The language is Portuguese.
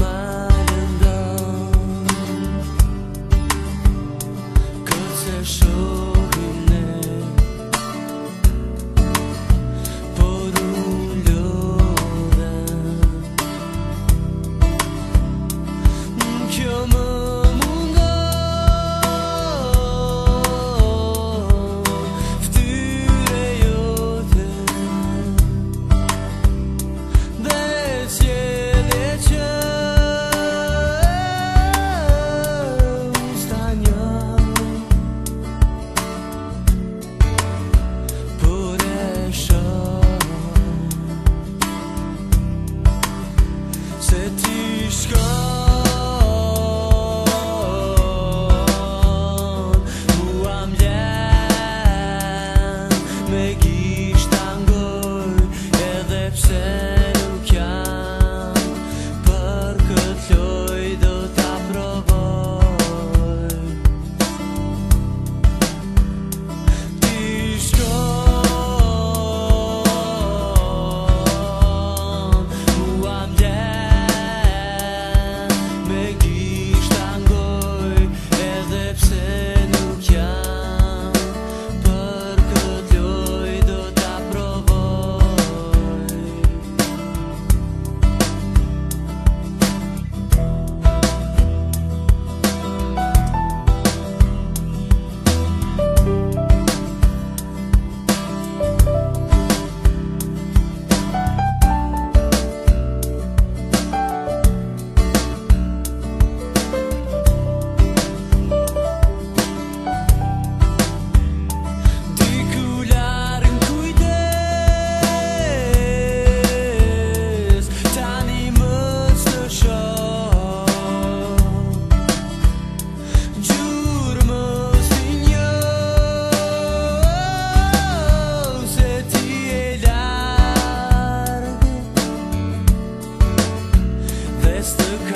mar. Step